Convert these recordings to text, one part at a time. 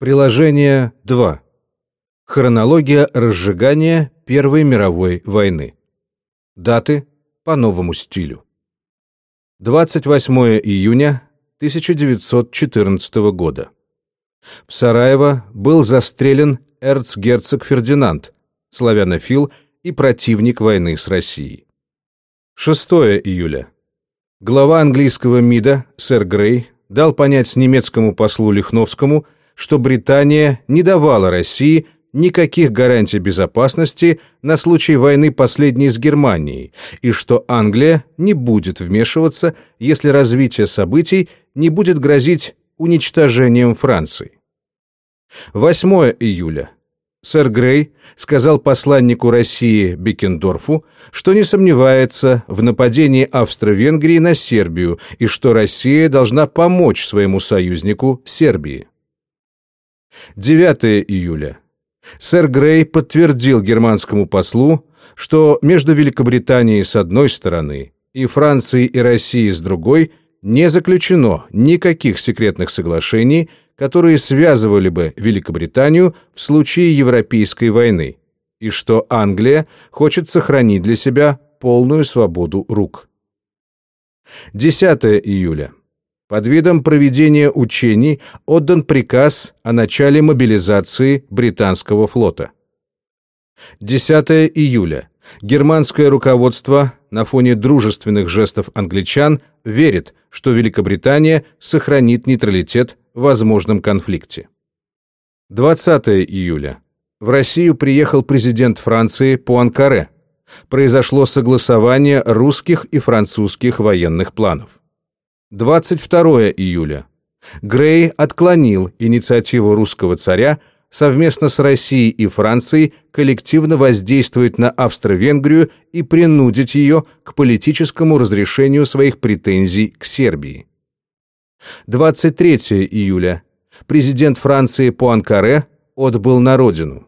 Приложение 2. Хронология разжигания Первой мировой войны. Даты по новому стилю. 28 июня 1914 года. В Сараево был застрелен эрцгерцог Фердинанд, славянофил и противник войны с Россией. 6 июля. Глава английского МИДа, сэр Грей, дал понять немецкому послу Лихновскому, что Британия не давала России никаких гарантий безопасности на случай войны последней с Германией, и что Англия не будет вмешиваться, если развитие событий не будет грозить уничтожением Франции. 8 июля. Сэр Грей сказал посланнику России Бекендорфу, что не сомневается в нападении Австро-Венгрии на Сербию и что Россия должна помочь своему союзнику Сербии. 9 июля. Сэр Грей подтвердил германскому послу, что между Великобританией с одной стороны и Францией и Россией с другой не заключено никаких секретных соглашений, которые связывали бы Великобританию в случае Европейской войны, и что Англия хочет сохранить для себя полную свободу рук. 10 июля. Под видом проведения учений отдан приказ о начале мобилизации британского флота. 10 июля. Германское руководство на фоне дружественных жестов англичан верит, что Великобритания сохранит нейтралитет в возможном конфликте. 20 июля. В Россию приехал президент Франции Пуанкаре. Произошло согласование русских и французских военных планов. 22 июля. Грей отклонил инициативу русского царя совместно с Россией и Францией коллективно воздействовать на Австро-Венгрию и принудить ее к политическому разрешению своих претензий к Сербии. 23 июля. Президент Франции Пуанкаре отбыл на родину.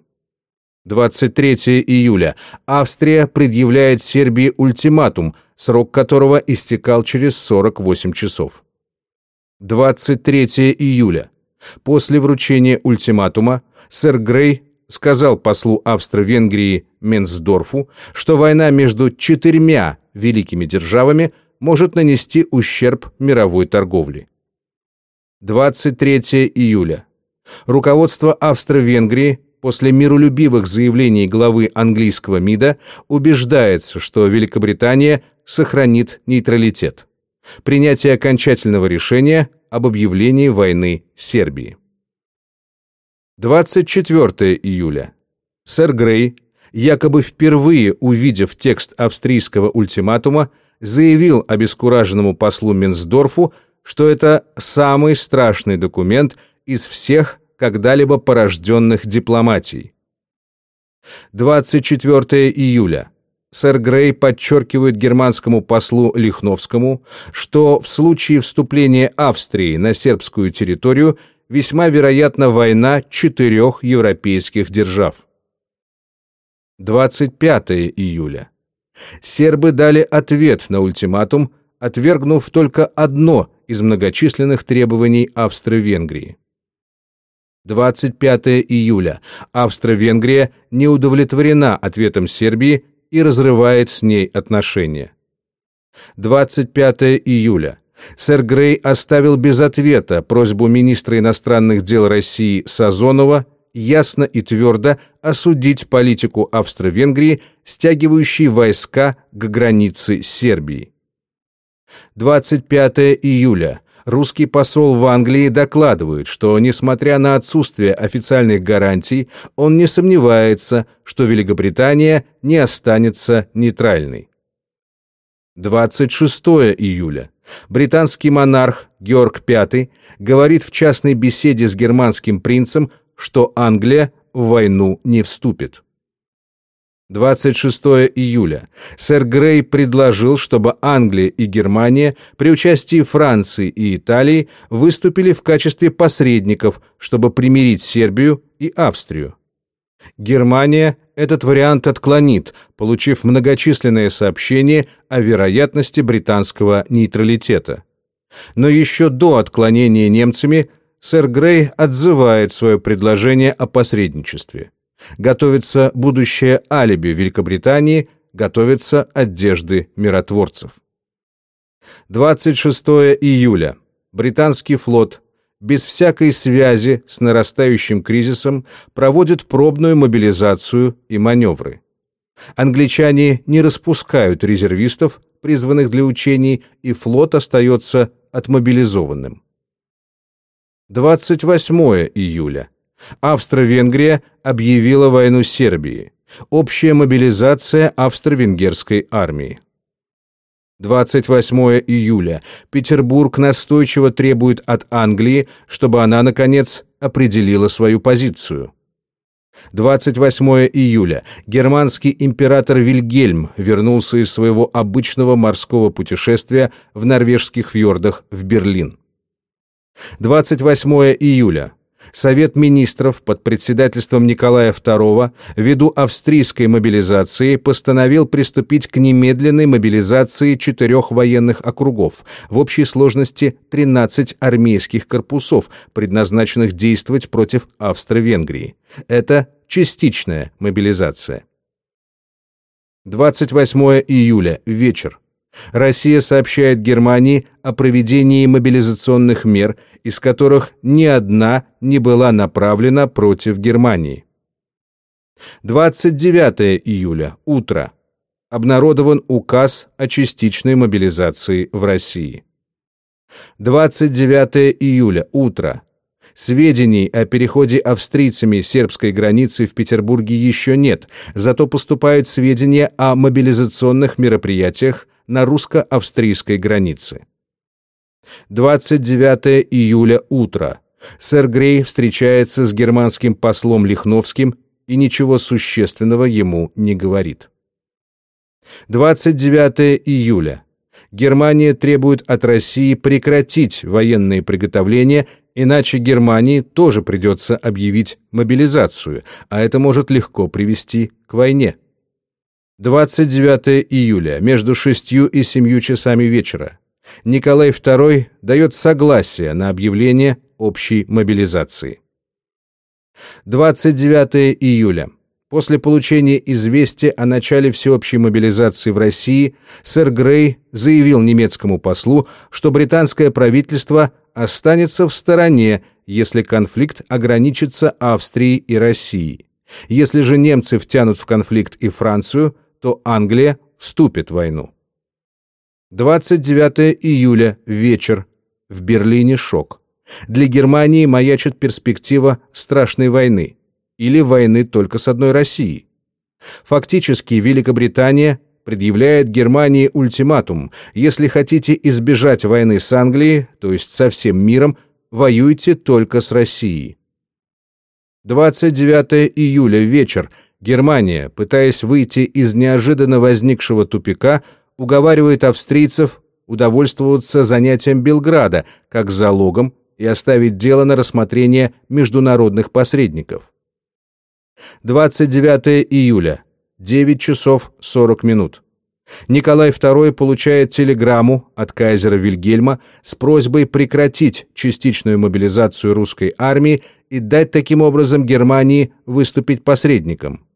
23 июля. Австрия предъявляет Сербии ультиматум, срок которого истекал через 48 часов. 23 июля. После вручения ультиматума сэр Грей сказал послу Австро-Венгрии Менсдорфу, что война между четырьмя великими державами может нанести ущерб мировой торговле. 23 июля. Руководство Австро-Венгрии после миролюбивых заявлений главы английского МИДа убеждается, что Великобритания сохранит нейтралитет. Принятие окончательного решения об объявлении войны Сербии. 24 июля. Сэр Грей, якобы впервые увидев текст австрийского ультиматума, заявил обескураженному послу Минсдорфу, что это самый страшный документ из всех, когда-либо порожденных дипломатией. 24 июля. Сэр Грей подчеркивает германскому послу Лихновскому, что в случае вступления Австрии на сербскую территорию весьма вероятна война четырех европейских держав. 25 июля. Сербы дали ответ на ультиматум, отвергнув только одно из многочисленных требований Австро-Венгрии. 25 июля. Австро-Венгрия не удовлетворена ответом Сербии и разрывает с ней отношения. 25 июля. Сэр Грей оставил без ответа просьбу министра иностранных дел России Сазонова ясно и твердо осудить политику Австро-Венгрии, стягивающей войска к границе Сербии. 25 июля русский посол в Англии докладывает, что, несмотря на отсутствие официальных гарантий, он не сомневается, что Великобритания не останется нейтральной. 26 июля. Британский монарх Георг V говорит в частной беседе с германским принцем, что Англия в войну не вступит. 26 июля. Сэр Грей предложил, чтобы Англия и Германия при участии Франции и Италии выступили в качестве посредников, чтобы примирить Сербию и Австрию. Германия этот вариант отклонит, получив многочисленные сообщения о вероятности британского нейтралитета. Но еще до отклонения немцами сэр Грей отзывает свое предложение о посредничестве. Готовится будущее алиби Великобритании, готовятся одежды миротворцев. 26 июля. Британский флот без всякой связи с нарастающим кризисом проводит пробную мобилизацию и маневры. Англичане не распускают резервистов, призванных для учений, и флот остается отмобилизованным. 28 июля. Австро-Венгрия объявила войну Сербии. Общая мобилизация австро-венгерской армии. 28 июля. Петербург настойчиво требует от Англии, чтобы она, наконец, определила свою позицию. 28 июля. Германский император Вильгельм вернулся из своего обычного морского путешествия в норвежских фьордах в Берлин. 28 июля. Совет министров под председательством Николая II ввиду австрийской мобилизации постановил приступить к немедленной мобилизации четырех военных округов, в общей сложности 13 армейских корпусов, предназначенных действовать против Австро-Венгрии. Это частичная мобилизация. 28 июля, вечер. Россия сообщает Германии о проведении мобилизационных мер, из которых ни одна не была направлена против Германии. 29 июля, утро. Обнародован указ о частичной мобилизации в России. 29 июля, утро. Сведений о переходе австрийцами сербской границы в Петербурге еще нет, зато поступают сведения о мобилизационных мероприятиях на русско-австрийской границе. 29 июля утро. Сэр Грей встречается с германским послом Лихновским и ничего существенного ему не говорит. 29 июля. Германия требует от России прекратить военные приготовления, иначе Германии тоже придется объявить мобилизацию, а это может легко привести к войне. 29 июля, между 6 и 7 часами вечера. Николай II дает согласие на объявление общей мобилизации. 29 июля. После получения известия о начале всеобщей мобилизации в России, сэр Грей заявил немецкому послу, что британское правительство останется в стороне, если конфликт ограничится Австрией и Россией. Если же немцы втянут в конфликт и Францию – то Англия вступит в войну. 29 июля, вечер. В Берлине шок. Для Германии маячит перспектива страшной войны или войны только с одной Россией. Фактически Великобритания предъявляет Германии ультиматум. Если хотите избежать войны с Англией, то есть со всем миром, воюйте только с Россией. 29 июля, вечер. Германия, пытаясь выйти из неожиданно возникшего тупика, уговаривает австрийцев удовольствоваться занятием Белграда как залогом и оставить дело на рассмотрение международных посредников. 29 июля, 9 часов 40 минут. Николай II получает телеграмму от кайзера Вильгельма с просьбой прекратить частичную мобилизацию русской армии и дать таким образом Германии выступить посредником.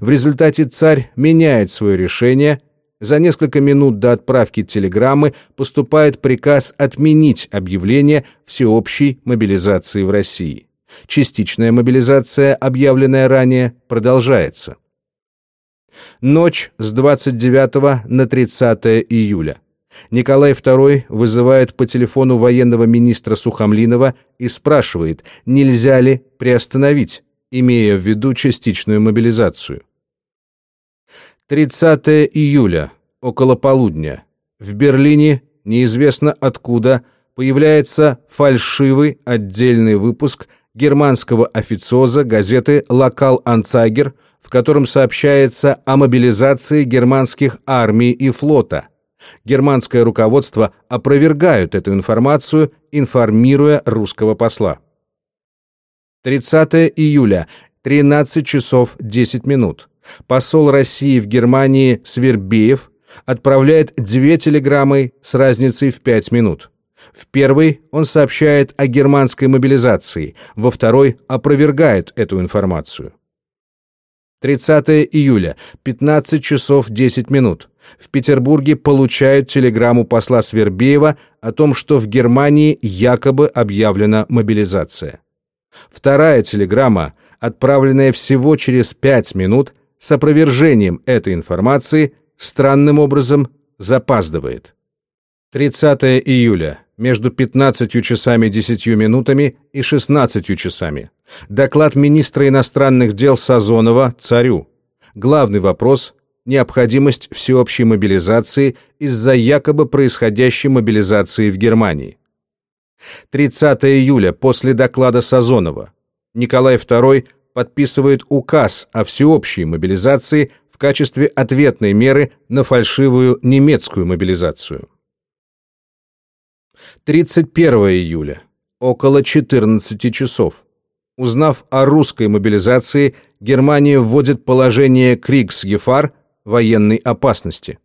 В результате царь меняет свое решение. За несколько минут до отправки телеграммы поступает приказ отменить объявление всеобщей мобилизации в России. Частичная мобилизация, объявленная ранее, продолжается. Ночь с 29 на 30 июля. Николай II вызывает по телефону военного министра Сухомлинова и спрашивает, нельзя ли приостановить имея в виду частичную мобилизацию. 30 июля, около полудня, в Берлине, неизвестно откуда, появляется фальшивый отдельный выпуск германского официоза газеты «Локал Анцайгер», в котором сообщается о мобилизации германских армий и флота. Германское руководство опровергает эту информацию, информируя русского посла. 30 июля, 13 часов 10 минут. Посол России в Германии Свербеев отправляет две телеграммы с разницей в 5 минут. В первой он сообщает о германской мобилизации, во второй опровергает эту информацию. 30 июля, 15 часов 10 минут. В Петербурге получают телеграмму посла Свербеева о том, что в Германии якобы объявлена мобилизация. Вторая телеграмма, отправленная всего через 5 минут, с опровержением этой информации, странным образом запаздывает. 30 июля, между 15 часами 10 минутами и 16 часами. Доклад министра иностранных дел Сазонова царю. Главный вопрос – необходимость всеобщей мобилизации из-за якобы происходящей мобилизации в Германии. 30 июля, после доклада Сазонова, Николай II подписывает указ о всеобщей мобилизации в качестве ответной меры на фальшивую немецкую мобилизацию. 31 июля, около 14 часов. Узнав о русской мобилизации, Германия вводит положение Кригс-Гефар военной опасности.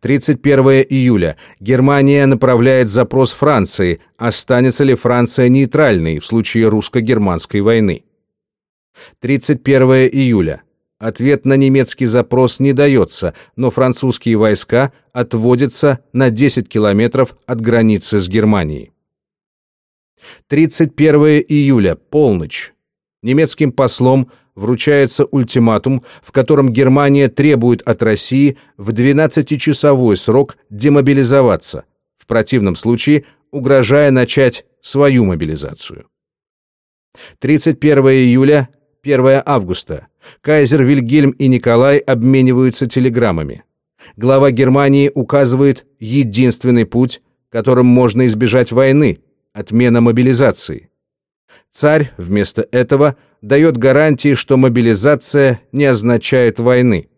31 июля. Германия направляет запрос Франции, останется ли Франция нейтральной в случае русско-германской войны. 31 июля. Ответ на немецкий запрос не дается, но французские войска отводятся на 10 километров от границы с Германией. 31 июля, полночь. Немецким послом вручается ультиматум, в котором Германия требует от России в 12-часовой срок демобилизоваться, в противном случае угрожая начать свою мобилизацию. 31 июля, 1 августа. Кайзер Вильгельм и Николай обмениваются телеграммами. Глава Германии указывает единственный путь, которым можно избежать войны – отмена мобилизации. Царь вместо этого дает гарантии, что мобилизация не означает войны.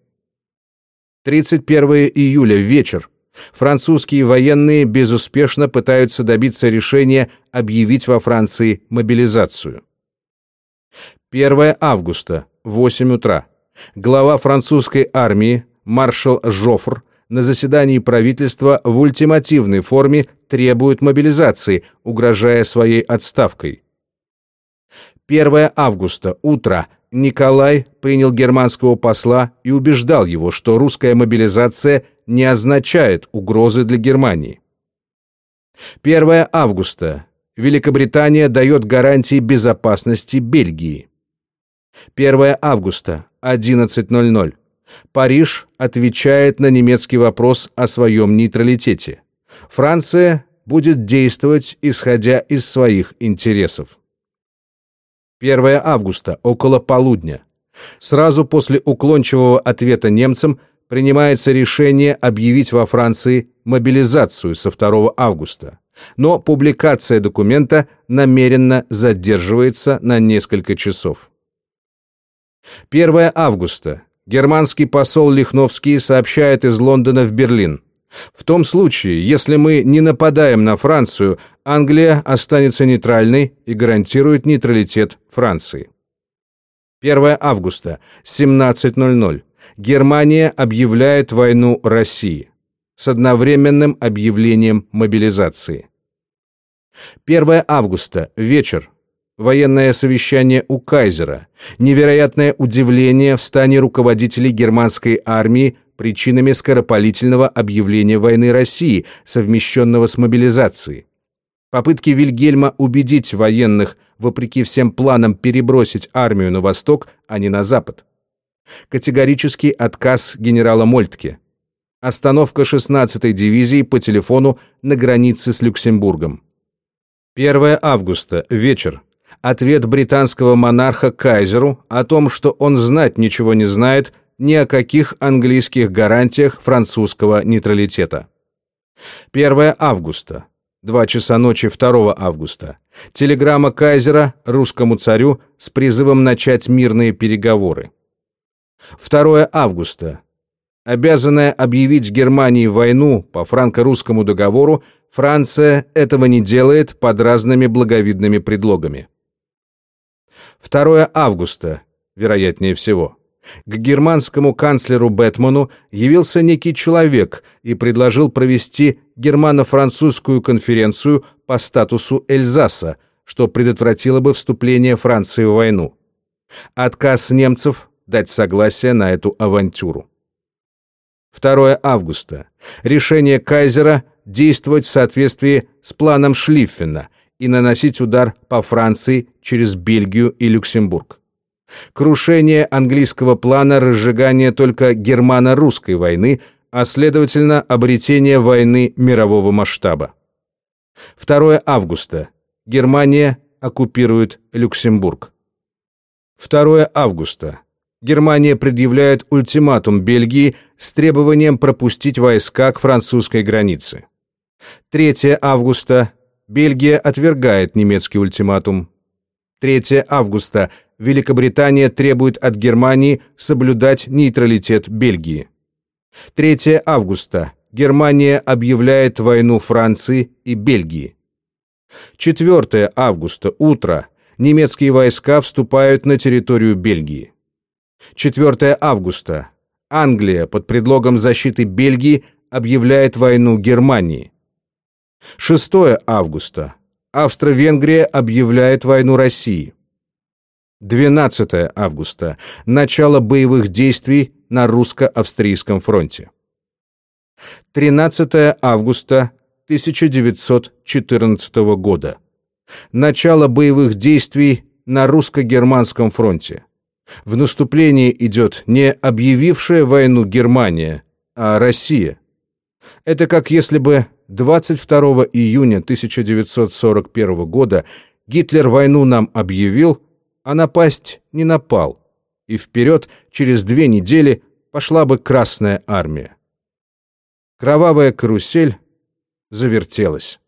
31 июля, вечер. Французские военные безуспешно пытаются добиться решения объявить во Франции мобилизацию. 1 августа, 8 утра. Глава французской армии, маршал Жофр, на заседании правительства в ультимативной форме требует мобилизации, угрожая своей отставкой. 1 августа, утро. Николай принял германского посла и убеждал его, что русская мобилизация не означает угрозы для Германии. 1 августа. Великобритания дает гарантии безопасности Бельгии. 1 августа, 11.00. Париж отвечает на немецкий вопрос о своем нейтралитете. Франция будет действовать, исходя из своих интересов. 1 августа, около полудня. Сразу после уклончивого ответа немцам принимается решение объявить во Франции мобилизацию со 2 августа. Но публикация документа намеренно задерживается на несколько часов. 1 августа. Германский посол Лихновский сообщает из Лондона в Берлин. В том случае, если мы не нападаем на Францию, Англия останется нейтральной и гарантирует нейтралитет Франции. 1 августа, 17.00. Германия объявляет войну России с одновременным объявлением мобилизации. 1 августа, вечер, военное совещание у Кайзера, невероятное удивление в стане руководителей германской армии причинами скоропалительного объявления войны России, совмещенного с мобилизацией. Попытки Вильгельма убедить военных, вопреки всем планам, перебросить армию на восток, а не на запад. Категорический отказ генерала Мольтке. Остановка 16-й дивизии по телефону на границе с Люксембургом. 1 августа, вечер ответ британского монарха Кайзеру о том, что он знать ничего не знает ни о каких английских гарантиях французского нейтралитета. 1 августа. 2 часа ночи 2 августа. Телеграмма Кайзера русскому царю с призывом начать мирные переговоры. 2 августа. Обязанная объявить Германии войну по франко-русскому договору, Франция этого не делает под разными благовидными предлогами. 2 августа, вероятнее всего. К германскому канцлеру Бэтману явился некий человек и предложил провести германо-французскую конференцию по статусу Эльзаса, что предотвратило бы вступление Франции в войну. Отказ немцев дать согласие на эту авантюру. 2 августа. Решение кайзера действовать в соответствии с планом Шлиффена и наносить удар по Франции через Бельгию и Люксембург. Крушение английского плана разжигания только германо-русской войны, а следовательно обретение войны мирового масштаба. 2 августа. Германия оккупирует Люксембург. 2 августа. Германия предъявляет ультиматум Бельгии с требованием пропустить войска к французской границе. 3 августа. Бельгия отвергает немецкий ультиматум. 3 августа. Великобритания требует от Германии соблюдать нейтралитет Бельгии. 3 августа. Германия объявляет войну Франции и Бельгии. 4 августа. Утро. Немецкие войска вступают на территорию Бельгии. 4 августа. Англия под предлогом защиты Бельгии объявляет войну Германии. 6 августа. Австро-Венгрия объявляет войну России. 12 августа. Начало боевых действий на русско-австрийском фронте. 13 августа 1914 года. Начало боевых действий на русско-германском фронте. В наступлении идет не объявившая войну Германия, а Россия. Это как если бы 22 июня 1941 года Гитлер войну нам объявил, а напасть не напал, и вперед через две недели пошла бы Красная Армия. Кровавая карусель завертелась.